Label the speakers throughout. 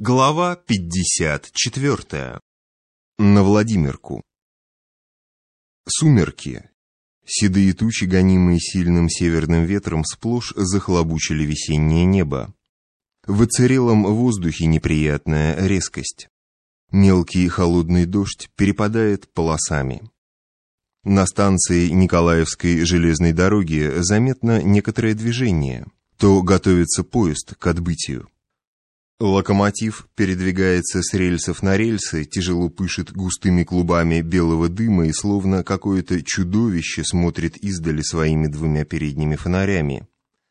Speaker 1: Глава 54. На Владимирку. Сумерки. Седые тучи, гонимые сильным северным ветром, сплошь захлобучили весеннее небо. В оцарелом воздухе неприятная резкость. Мелкий холодный дождь перепадает полосами. На станции Николаевской железной дороги заметно некоторое движение. То готовится поезд к отбытию. Локомотив передвигается с рельсов на рельсы, тяжело пышет густыми клубами белого дыма и словно какое-то чудовище смотрит издали своими двумя передними фонарями,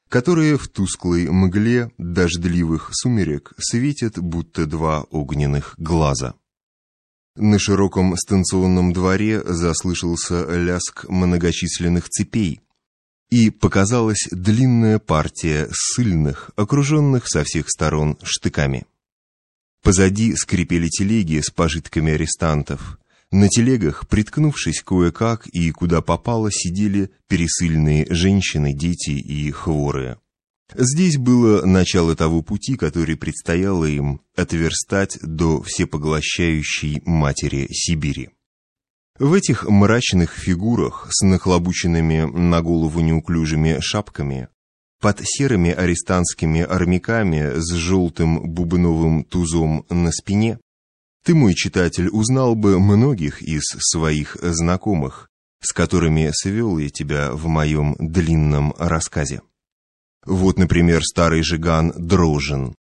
Speaker 1: которые в тусклой мгле дождливых сумерек светят будто два огненных глаза. На широком станционном дворе заслышался ляск многочисленных цепей, и показалась длинная партия ссыльных, окруженных со всех сторон штыками. Позади скрипели телеги с пожитками арестантов. На телегах, приткнувшись кое-как и куда попало, сидели пересыльные женщины, дети и хворые. Здесь было начало того пути, который предстояло им отверстать до всепоглощающей матери Сибири. В этих мрачных фигурах с нахлобученными на голову неуклюжими шапками, под серыми арестантскими армяками с желтым бубновым тузом на спине, ты, мой читатель, узнал бы многих из своих знакомых, с которыми свел я тебя в моем длинном рассказе. Вот, например, старый жиган Дрожин,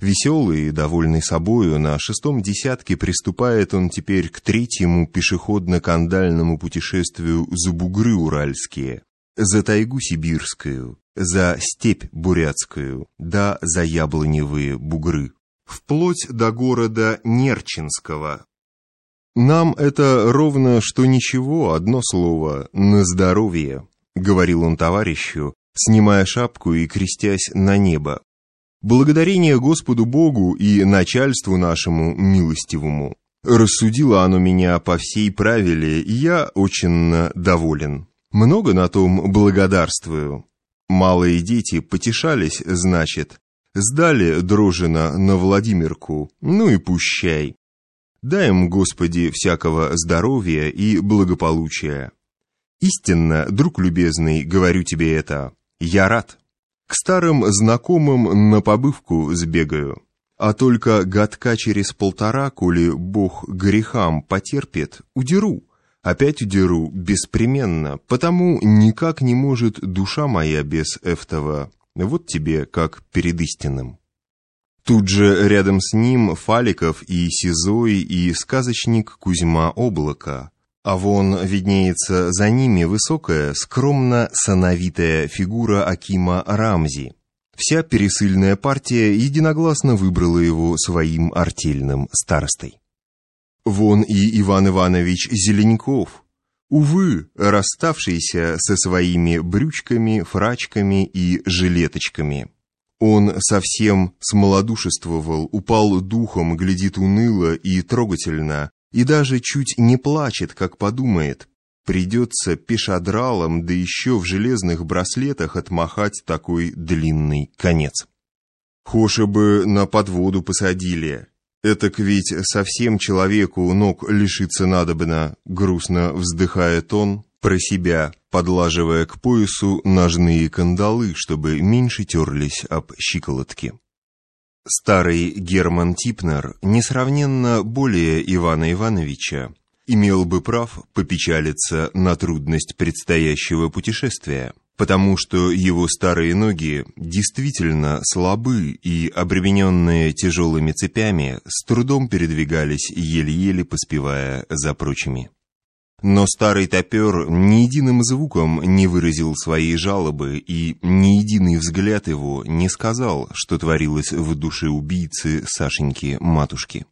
Speaker 1: Веселый и довольный собою, на шестом десятке приступает он теперь к третьему пешеходно-кандальному путешествию за бугры уральские, за тайгу сибирскую, за степь бурятскую, да за яблоневые бугры, вплоть до города Нерчинского. «Нам это ровно что ничего, одно слово, на здоровье», — говорил он товарищу, снимая шапку и крестясь на небо, Благодарение Господу Богу и начальству нашему милостивому. Рассудило оно меня по всей правиле, и я очень доволен. Много на том благодарствую. Малые дети потешались, значит, сдали Дрожина на Владимирку, ну и пущай. Дай им, Господи, всякого здоровья и благополучия. Истинно, друг любезный, говорю тебе это, я рад. К старым знакомым на побывку сбегаю. А только годка через полтора, коли Бог грехам потерпит, удеру. Опять удеру, беспременно, потому никак не может душа моя без этого. Вот тебе как перед истинным. Тут же рядом с ним Фаликов и Сизой и сказочник Кузьма Облако, а вон виднеется за ними высокая, скромно-сановитая фигура Акима Рамзи. Вся пересыльная партия единогласно выбрала его своим артельным старостой. Вон и Иван Иванович Зеленков, увы, расставшийся со своими брючками, фрачками и жилеточками. Он совсем смолодушествовал, упал духом, глядит уныло и трогательно, и даже чуть не плачет, как подумает. Придется пешадралом, да еще в железных браслетах отмахать такой длинный конец. Хоша бы на подводу посадили. Этак ведь совсем человеку ног лишиться надобно, грустно вздыхает он про себя, подлаживая к поясу ножные кандалы, чтобы меньше терлись об щиколотки. Старый Герман Типнер, несравненно более Ивана Ивановича, имел бы прав попечалиться на трудность предстоящего путешествия, потому что его старые ноги действительно слабы и, обремененные тяжелыми цепями, с трудом передвигались, еле-еле поспевая за прочими. Но старый топер ни единым звуком не выразил своей жалобы, и ни единый взгляд его не сказал, что творилось в душе убийцы Сашеньки-матушки.